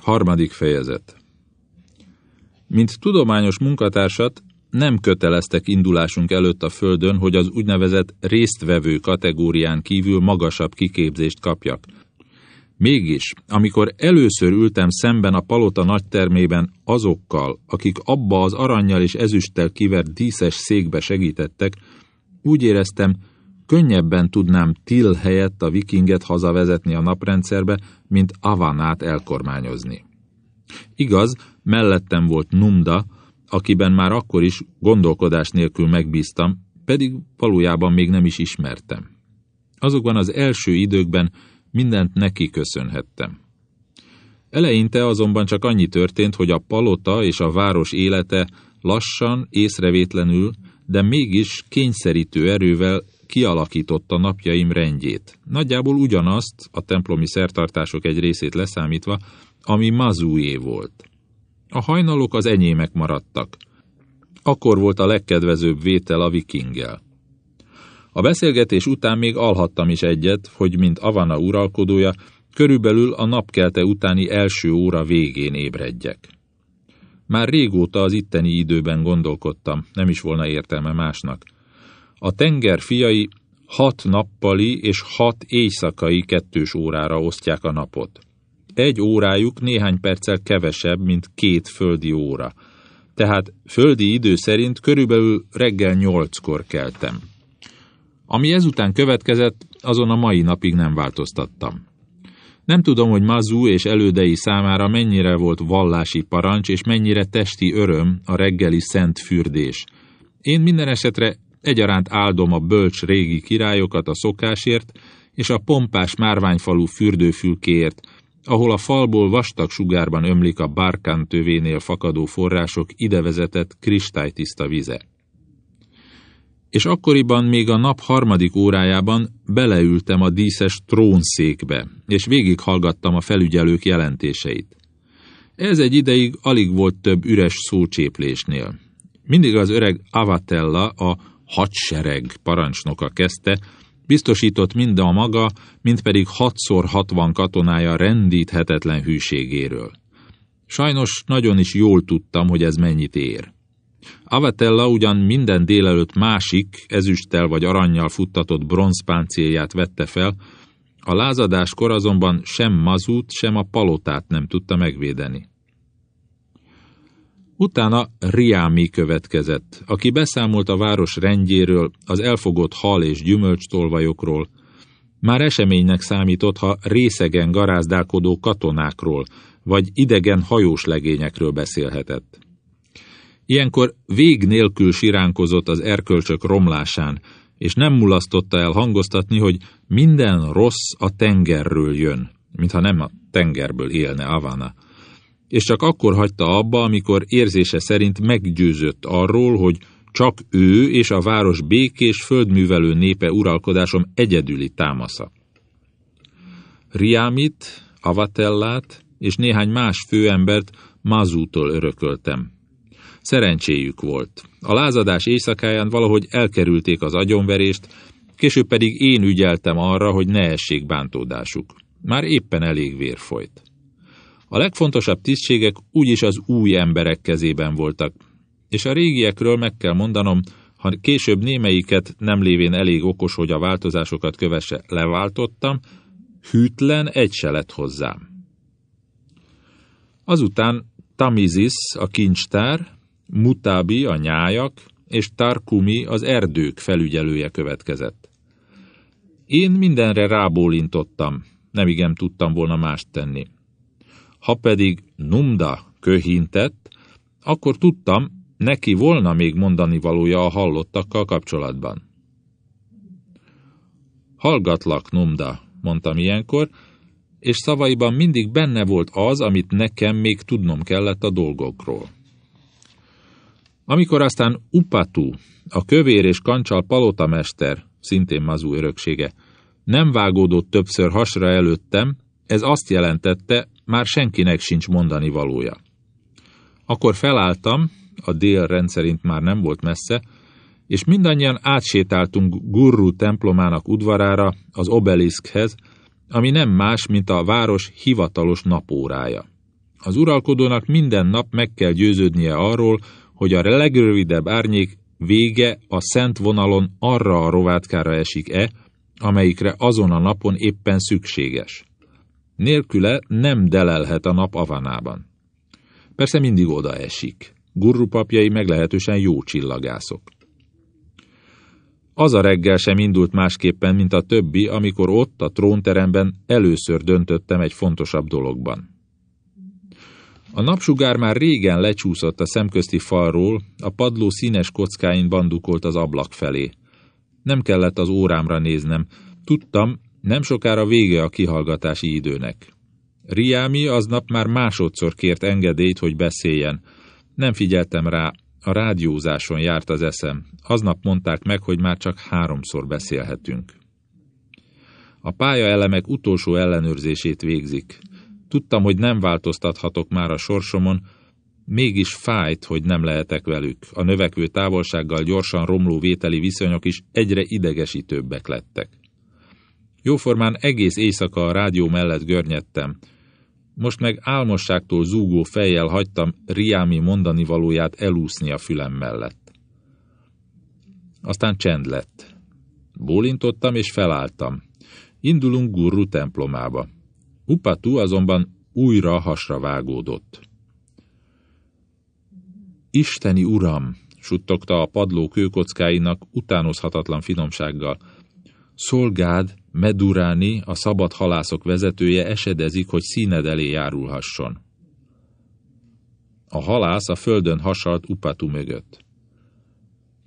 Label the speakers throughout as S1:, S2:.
S1: Harmadik fejezet Mint tudományos munkatársat nem köteleztek indulásunk előtt a Földön, hogy az úgynevezett résztvevő kategórián kívül magasabb kiképzést kapjak. Mégis, amikor először ültem szemben a palota nagytermében azokkal, akik abba az aranyjal és ezüsttel kivert díszes székbe segítettek, úgy éreztem, könnyebben tudnám Till helyett a vikinget hazavezetni a naprendszerbe, mint Avanát elkormányozni. Igaz, mellettem volt Numda, akiben már akkor is gondolkodás nélkül megbíztam, pedig valójában még nem is ismertem. Azokban az első időkben mindent neki köszönhettem. Eleinte azonban csak annyi történt, hogy a palota és a város élete lassan, észrevétlenül, de mégis kényszerítő erővel kialakította napjaim rendjét. Nagyjából ugyanazt, a templomi szertartások egy részét leszámítva, ami Mazúé volt. A hajnalok az enyémek maradtak. Akkor volt a legkedvezőbb vétel a vikinggel. A beszélgetés után még alhattam is egyet, hogy mint Avana uralkodója, körülbelül a napkelte utáni első óra végén ébredjek. Már régóta az itteni időben gondolkodtam, nem is volna értelme másnak. A tenger fiai hat nappali és hat éjszakai kettős órára osztják a napot. Egy órájuk néhány perccel kevesebb, mint két földi óra. Tehát földi idő szerint körülbelül reggel nyolckor keltem. Ami ezután következett, azon a mai napig nem változtattam. Nem tudom, hogy Mazú és elődei számára mennyire volt vallási parancs, és mennyire testi öröm a reggeli szent fürdés. Én minden esetre egyaránt áldom a bölcs régi királyokat a szokásért, és a pompás márványfalú fürdőfülkéért, ahol a falból vastag sugárban ömlik a Barkán tövénél fakadó források idevezetett kristálytiszta vize. És akkoriban még a nap harmadik órájában beleültem a díszes trónszékbe, és végighallgattam a felügyelők jelentéseit. Ez egy ideig alig volt több üres szócséplésnél. Mindig az öreg Avatella, a hadsereg parancsnoka kezdte, biztosított mind a maga, mind pedig hatszor hatvan katonája rendíthetetlen hűségéről. Sajnos nagyon is jól tudtam, hogy ez mennyit ér. Avatella ugyan minden délelőtt másik, ezüsttel vagy aranyjal futtatott bronzpáncélját vette fel, a lázadáskor azonban sem mazút, sem a palotát nem tudta megvédeni. Utána Riámi következett, aki beszámolt a város rendjéről, az elfogott hal és gyümölcstolvajokról. Már eseménynek számított, ha részegen garázdálkodó katonákról, vagy idegen hajós legényekről beszélhetett. Ilyenkor vég nélkül siránkozott az erkölcsök romlásán, és nem mulasztotta el hangoztatni, hogy minden rossz a tengerről jön, mintha nem a tengerből élne Avana és csak akkor hagyta abba, amikor érzése szerint meggyőzött arról, hogy csak ő és a város békés földművelő népe uralkodásom egyedüli támasza. Riámit, Avatellát és néhány más főembert Mazútól örököltem. Szerencséjük volt. A lázadás éjszakáján valahogy elkerülték az agyonverést, később pedig én ügyeltem arra, hogy ne essék bántódásuk. Már éppen elég vér folyt. A legfontosabb tisztségek úgyis az új emberek kezében voltak, és a régiekről meg kell mondanom, ha később némelyiket nem lévén elég okos, hogy a változásokat kövesse, leváltottam, hűtlen egy se lett hozzám. Azután Tamizis, a kincstár, Mutabi, a nyájak, és Tarkumi, az erdők felügyelője következett. Én mindenre rábólintottam, nem igen tudtam volna mást tenni. Ha pedig Numda köhintett, akkor tudtam, neki volna még mondani valója a hallottakkal kapcsolatban. Hallgatlak, Numda, mondtam ilyenkor, és szavaiban mindig benne volt az, amit nekem még tudnom kellett a dolgokról. Amikor aztán Upatu, a kövér és kancsal palotamester, szintén mazú öröksége, nem vágódott többször hasra előttem, ez azt jelentette, már senkinek sincs mondani valója. Akkor felálltam, a dél rendszerint már nem volt messze, és mindannyian átsétáltunk Gurru templomának udvarára, az obeliskhez, ami nem más, mint a város hivatalos napórája. Az uralkodónak minden nap meg kell győződnie arról, hogy a legrövidebb árnyék vége a szent vonalon arra a rovátkára esik-e, amelyikre azon a napon éppen szükséges. Nélküle nem delelhet a nap avanában. Persze mindig oda esik. Gurru papjai meglehetősen jó csillagászok. Az a reggel sem indult másképpen, mint a többi, amikor ott, a trónteremben először döntöttem egy fontosabb dologban. A napsugár már régen lecsúszott a szemközti falról, a padló színes kockáin bandukolt az ablak felé. Nem kellett az órámra néznem. Tudtam, nem sokára vége a kihallgatási időnek. Riámi aznap már másodszor kért engedélyt, hogy beszéljen. Nem figyeltem rá, a rádiózáson járt az eszem. Aznap mondták meg, hogy már csak háromszor beszélhetünk. A pályaelemek utolsó ellenőrzését végzik. Tudtam, hogy nem változtathatok már a sorsomon, mégis fájt, hogy nem lehetek velük. A növekvő távolsággal gyorsan romló vételi viszonyok is egyre idegesítőbbek lettek. Jóformán egész éjszaka a rádió mellett görnyedtem. Most meg álmosságtól zúgó fejjel hagytam Riámi mondani valóját elúszni a fülem mellett. Aztán csend lett. Bólintottam és felálltam. Indulunk Gurru templomába. Upatu azonban újra hasra vágódott. Isteni uram, suttogta a padló kőkockáinak utánozhatatlan finomsággal. Szolgád, Meduráni, a szabad halászok vezetője esedezik, hogy színed elé járulhasson. A halász a földön hasalt Upatu mögött.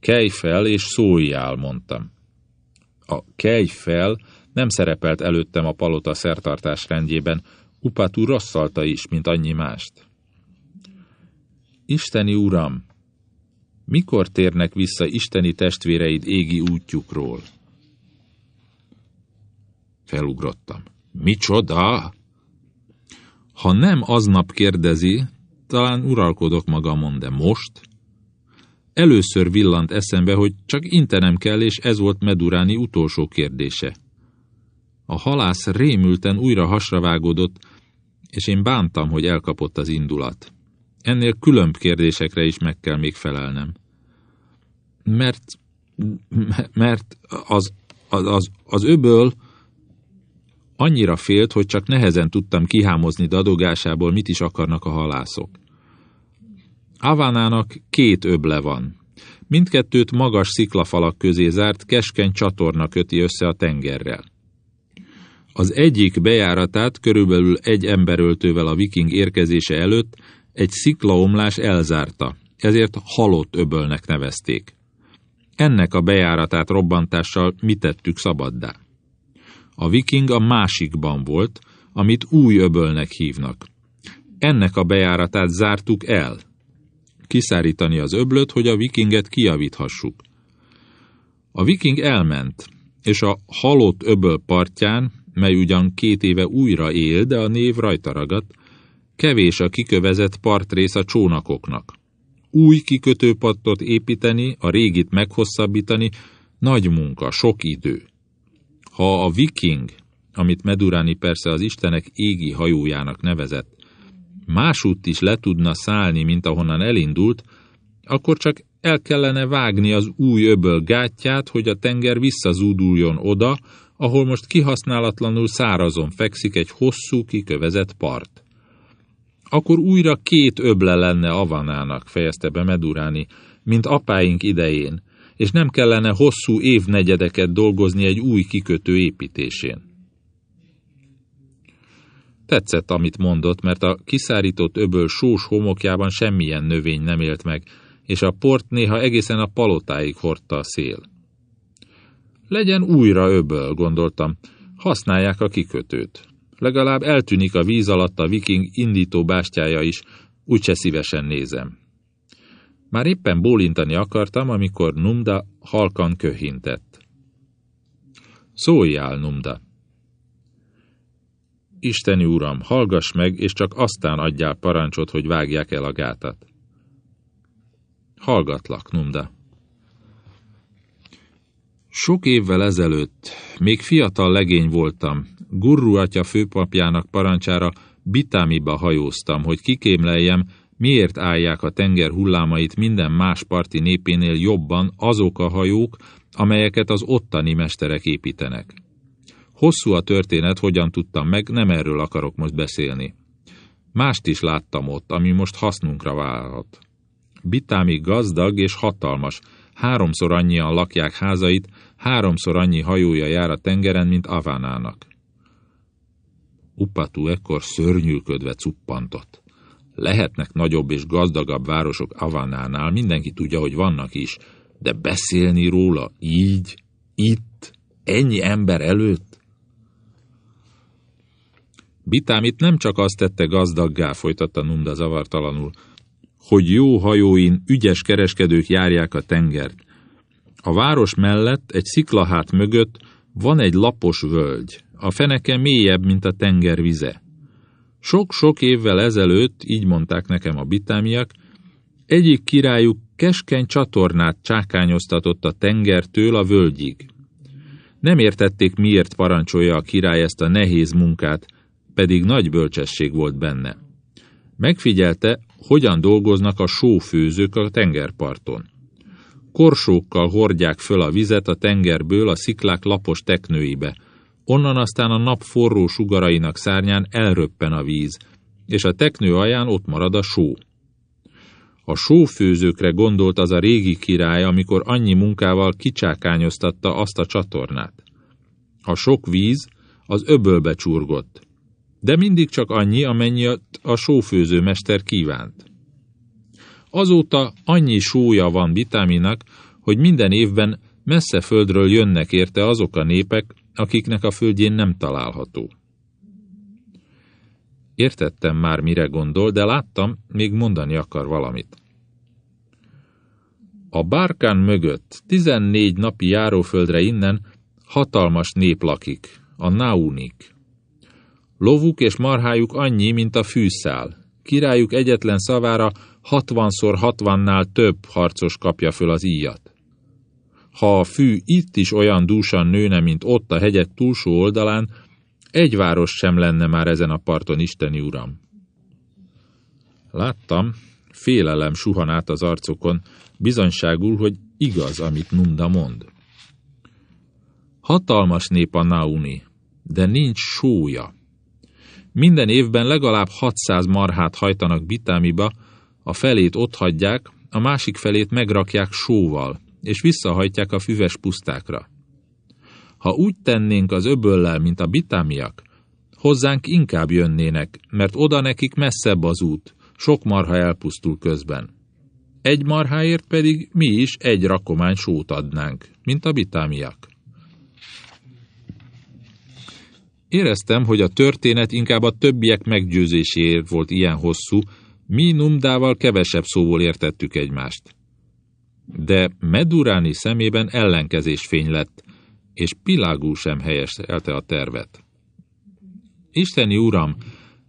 S1: Kelj fel és szóljál, mondtam. A kelj fel nem szerepelt előttem a palota szertartás rendjében, Upatú rosszalta is, mint annyi mást. Isteni Uram, mikor térnek vissza isteni testvéreid égi útjukról? Felugrottam. Micsoda? Ha nem aznap kérdezi, talán uralkodok magamon, de most? Először villant eszembe, hogy csak intenem kell, és ez volt Meduráni utolsó kérdése. A halász rémülten újra hasravágódott, és én bántam, hogy elkapott az indulat. Ennél különb kérdésekre is meg kell még felelnem. Mert, mert az, az, az, az öböl annyira félt, hogy csak nehezen tudtam kihámozni dadogásából, mit is akarnak a halászok. Avánának két öble van. Mindkettőt magas sziklafalak közé zárt, keskeny csatorna köti össze a tengerrel. Az egyik bejáratát körülbelül egy emberöltővel a viking érkezése előtt egy sziklaomlás elzárta, ezért halott öbölnek nevezték. Ennek a bejáratát robbantással mi tettük szabaddá. A viking a másikban volt, amit új öbölnek hívnak. Ennek a bejáratát zártuk el. Kiszárítani az öblöt, hogy a vikinget kiavíthassuk. A viking elment, és a halott öböl partján mely ugyan két éve újra él, de a név rajta ragadt, kevés a kikövezett partrész a csónakoknak. Új kikötőpattot építeni, a régit meghosszabbítani, nagy munka, sok idő. Ha a viking, amit Medurani persze az istenek égi hajójának nevezett, másútt is le tudna szállni, mint ahonnan elindult, akkor csak el kellene vágni az új öböl gátját, hogy a tenger visszazúduljon oda, ahol most kihasználatlanul szárazon fekszik egy hosszú, kikövezett part. Akkor újra két öble lenne Avanának, fejezte be Meduráni, mint apáink idején, és nem kellene hosszú évnegyedeket dolgozni egy új kikötő építésén. Tetszett, amit mondott, mert a kiszárított öböl sós homokjában semmilyen növény nem élt meg, és a port néha egészen a palotáig hordta a szél. Legyen újra öböl, gondoltam. Használják a kikötőt. Legalább eltűnik a víz alatt a viking indító bástyája is, úgyse szívesen nézem. Már éppen bólintani akartam, amikor Numda halkan köhintett. Szóljál, Numda! Isteni uram, hallgass meg, és csak aztán adjál parancsot, hogy vágják el a gátat. Hallgatlak, Numda. Sok évvel ezelőtt, még fiatal legény voltam, Gurru atya főpapjának parancsára Bitámiba hajóztam, hogy kikémleljem, miért állják a tenger hullámait minden más parti népénél jobban azok a hajók, amelyeket az ottani mesterek építenek. Hosszú a történet, hogyan tudtam meg, nem erről akarok most beszélni. Mást is láttam ott, ami most hasznunkra válhat. Bitámi gazdag és hatalmas, háromszor annyian lakják házait, háromszor annyi hajója jár a tengeren, mint Avánának. Upatú ekkor szörnyűködve cuppantott. Lehetnek nagyobb és gazdagabb városok Avanánál, mindenki tudja, hogy vannak is, de beszélni róla így, itt, ennyi ember előtt? Bitámit nem csak azt tette gazdaggá, folytatta Nunda zavartalanul, hogy jó hajóin ügyes kereskedők járják a tengert. A város mellett, egy sziklahát mögött van egy lapos völgy, a feneke mélyebb, mint a tenger vize. Sok-sok évvel ezelőtt, így mondták nekem a bitámiak, egyik királyuk keskeny csatornát csákányoztatott a tengertől a völgyig. Nem értették, miért parancsolja a király ezt a nehéz munkát, pedig nagy bölcsesség volt benne. Megfigyelte, hogyan dolgoznak a sófőzők a tengerparton. Korsókkal hordják föl a vizet a tengerből a sziklák lapos teknőibe, onnan aztán a nap forró sugarainak szárnyán elröppen a víz, és a teknő alján ott marad a só. A sófőzőkre gondolt az a régi király, amikor annyi munkával kicsákányoztatta azt a csatornát. A sok víz az öbölbe csurgott, de mindig csak annyi, amennyi a sófőzőmester kívánt. Azóta annyi sója van Bitáminak, hogy minden évben messze földről jönnek érte azok a népek, akiknek a földjén nem található. Értettem már, mire gondol, de láttam, még mondani akar valamit. A bárkán mögött, tizennégy napi járóföldre innen, hatalmas nép lakik, a Naunik. Lovuk és marhájuk annyi, mint a fűszál. Királyuk egyetlen szavára hatvanszor hatvannál több harcos kapja föl az íjat. Ha a fű itt is olyan dúsan nőne, mint ott a hegyek túlsó oldalán, egy város sem lenne már ezen a parton, Isteni Uram. Láttam, félelem suhan át az arcokon, bizonyságul, hogy igaz, amit Nunda mond. Hatalmas nép a Nauni, de nincs sója. Minden évben legalább 600 marhát hajtanak Bitámiba, a felét ott hagyják, a másik felét megrakják sóval, és visszahajtják a füves pusztákra. Ha úgy tennénk az öböllel, mint a bitámiak, hozzánk inkább jönnének, mert oda nekik messzebb az út, sok marha elpusztul közben. Egy marháért pedig mi is egy rakomány sót adnánk, mint a bitámiak. Éreztem, hogy a történet inkább a többiek meggyőzéséért volt ilyen hosszú, mi Numdával kevesebb szóból értettük egymást. De Meduráni szemében ellenkezés fény lett, és Pilágú sem helyeselte a tervet. Isteni Uram,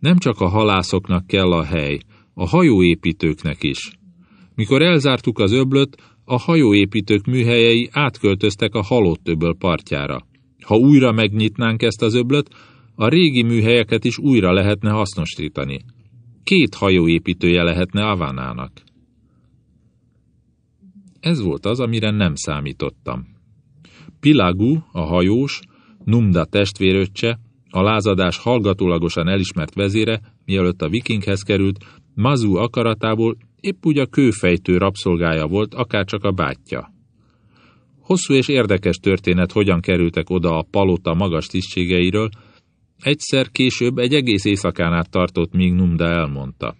S1: nem csak a halászoknak kell a hely, a hajóépítőknek is. Mikor elzártuk az öblöt, a hajóépítők műhelyei átköltöztek a halott öböl partjára. Ha újra megnyitnánk ezt az öblöt, a régi műhelyeket is újra lehetne hasznosítani. Két hajóépítője lehetne Avánának. Ez volt az, amire nem számítottam. Pilagu, a hajós, Numda testvéröccse, a lázadás hallgatólagosan elismert vezére, mielőtt a vikinghez került, Mazu akaratából épp úgy a kőfejtő rabszolgája volt, akárcsak a bátyja. Hosszú és érdekes történet, hogyan kerültek oda a palota magas tisztségeiről, egyszer később egy egész éjszakán át tartott, míg Numda elmondta.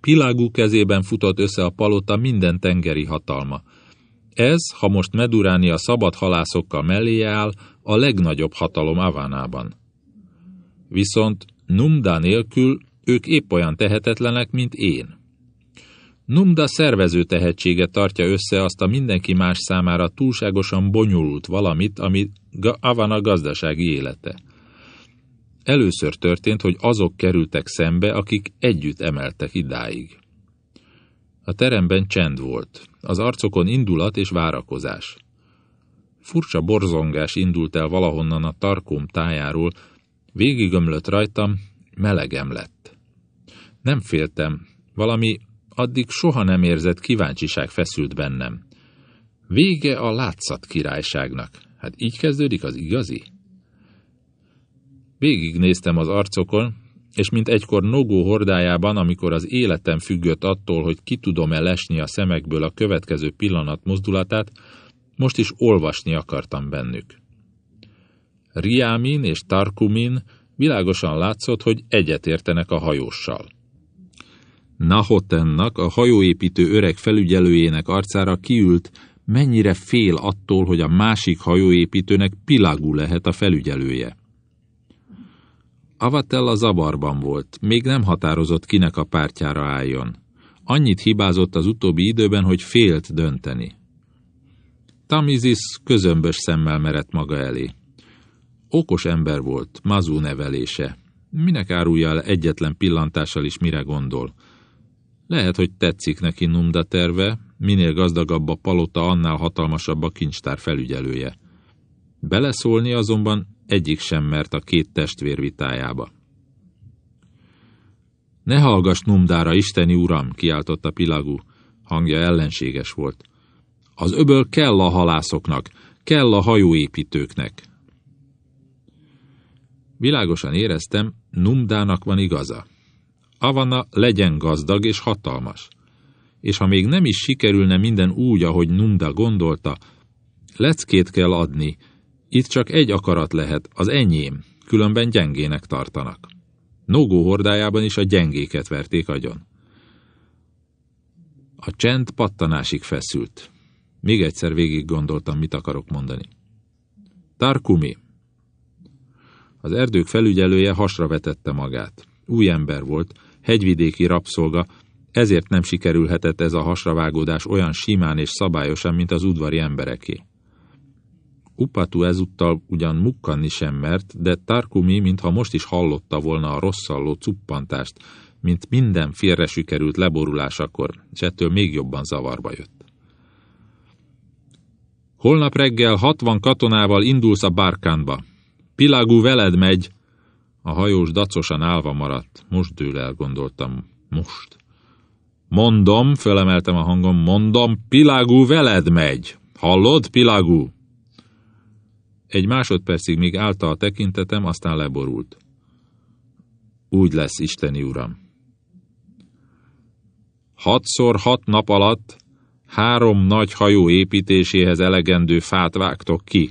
S1: Pilágú kezében futott össze a palota minden tengeri hatalma. Ez, ha most Meduráni a szabad halászokkal melléje áll, a legnagyobb hatalom Avánában. Viszont Numda nélkül ők épp olyan tehetetlenek, mint én. Numda szervező tehetsége tartja össze azt a mindenki más számára túlságosan bonyolult valamit, ami Avana gazdasági élete. Először történt, hogy azok kerültek szembe, akik együtt emeltek idáig. A teremben csend volt, az arcokon indulat és várakozás. Furcsa borzongás indult el valahonnan a tarkóm tájáról, végigömlött rajtam, Melegem lett. Nem féltem, valami addig soha nem érzett kíváncsiság feszült bennem. Vége a látszat királyságnak. Hát így kezdődik az igazi? Végignéztem az arcokon, és mint egykor Nogó hordájában, amikor az életem függött attól, hogy ki tudom-e lesni a szemekből a következő pillanat mozdulatát, most is olvasni akartam bennük. Riámin és Tarkumin világosan látszott, hogy egyetértenek a hajóssal. Nahotennak, a hajóépítő öreg felügyelőjének arcára kiült, mennyire fél attól, hogy a másik hajóépítőnek Pilagú lehet a felügyelője. Avatella zavarban volt, még nem határozott, kinek a pártjára álljon. Annyit hibázott az utóbbi időben, hogy félt dönteni. Tamizis közömbös szemmel merett maga elé. Okos ember volt, mazú nevelése. Minek árulja el egyetlen pillantással is mire gondol? Lehet, hogy tetszik neki Numda terve, minél gazdagabb a palota, annál hatalmasabb a kincstár felügyelője. Beleszólni azonban egyik sem mert a két testvér vitájába. Ne hallgass Numdára, isteni uram, kiáltotta Pilagú. Hangja ellenséges volt. Az öböl kell a halászoknak, kell a hajóépítőknek. Világosan éreztem, Numdának van igaza. Avana legyen gazdag és hatalmas. És ha még nem is sikerülne minden úgy, ahogy Numda gondolta, leckét kell adni, itt csak egy akarat lehet, az enyém, különben gyengének tartanak. Nogó hordájában is a gyengéket verték agyon. A csend pattanásig feszült. Még egyszer végig gondoltam, mit akarok mondani. Tarkumi. Az erdők felügyelője hasra vetette magát. Új ember volt, hegyvidéki rabszolga, ezért nem sikerülhetett ez a hasravágódás olyan simán és szabályosan, mint az udvari embereké. Upatu ezúttal ugyan mukkanni sem mert, de Tarkumi, mintha most is hallotta volna a rosszalló cuppantást, mint minden félre sikerült leborulásakor, és ettől még jobban zavarba jött. Holnap reggel hatvan katonával indulsz a bárkánba. Pilagú veled megy. A hajós dacosan állva maradt. Most dől el, gondoltam. Most. Mondom, fölemeltem a hangom, mondom, Pilagú veled megy. Hallod, Pilagú? Egy másodpercig még állta a tekintetem, aztán leborult. Úgy lesz, Isteni Uram. Hatszor hat nap alatt három nagy hajó építéséhez elegendő fát vágtok ki.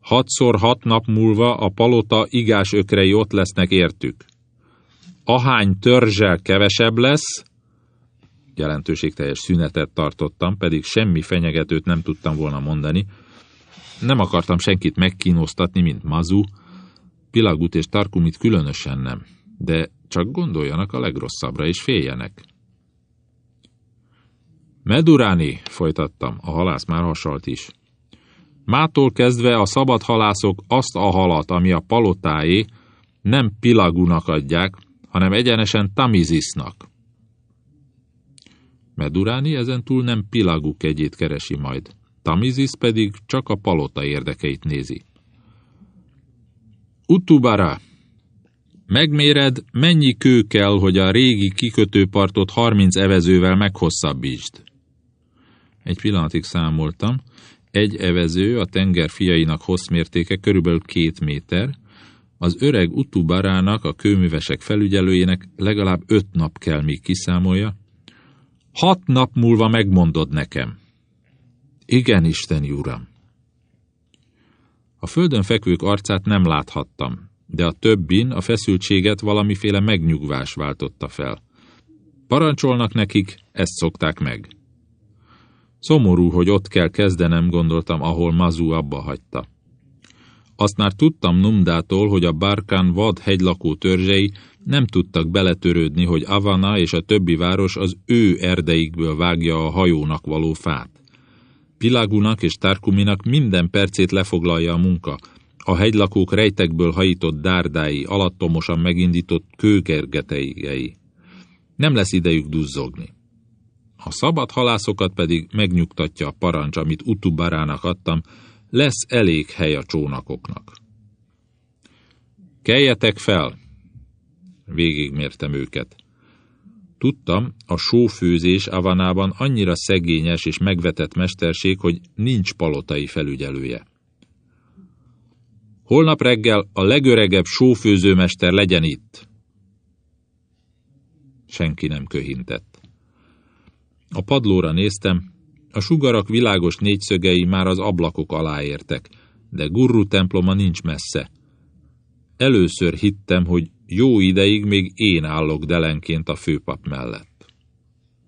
S1: Hatszor hat nap múlva a palota igás ökrei ott lesznek értük. Ahány törzsel kevesebb lesz, jelentőségteljes szünetet tartottam, pedig semmi fenyegetőt nem tudtam volna mondani, nem akartam senkit megkínoztatni, mint Mazu, Pilagut és Tarkumit különösen nem, de csak gondoljanak a legrosszabbra és féljenek. Meduráni, folytattam, a halász már hasalt is. Mától kezdve a szabad halászok azt a halat, ami a palotáé, nem Pilagunak adják, hanem egyenesen Tamizisnak. Meduráni ezentúl nem Pilagu kegyét keresi majd. Tamizis pedig csak a palota érdekeit nézi. Utubara! Megméred, mennyi kő kell, hogy a régi kikötőpartot 30 evezővel meghosszabbítsd. Egy pillanatig számoltam. Egy evező, a tenger fiainak hosszmértéke körülbelül két méter, az öreg utubarának, a kőművesek felügyelőjének legalább öt nap kell, míg kiszámolja. Hat nap múlva megmondod nekem. Igen, Isteni Uram! A földön fekvők arcát nem láthattam, de a többin a feszültséget valamiféle megnyugvás váltotta fel. Parancsolnak nekik, ezt szokták meg. Szomorú, hogy ott kell kezdenem, gondoltam, ahol Mazu abba hagyta. Azt már tudtam Numdától, hogy a Barkán vad hegylakó törzsei nem tudtak beletörődni, hogy Avana és a többi város az ő erdeikből vágja a hajónak való fát. Pilagunak és Tarkuminak minden percét lefoglalja a munka, a hegylakók rejtekből hajított dárdái, alattomosan megindított kőgergeteigei. Nem lesz idejük duzzogni. A szabad halászokat pedig megnyugtatja a parancs, amit Utubarának adtam, lesz elég hely a csónakoknak. Keljetek fel! Végigmértem őket. Tudtam, a sófőzés Avanában annyira szegényes és megvetett mesterség, hogy nincs palotai felügyelője. Holnap reggel a legöregebb sófőzőmester legyen itt. Senki nem köhintett. A padlóra néztem, a sugarak világos négyszögei már az ablakok alá értek, de Gurru temploma nincs messze. Először hittem, hogy jó ideig még én állok delenként a főpap mellett.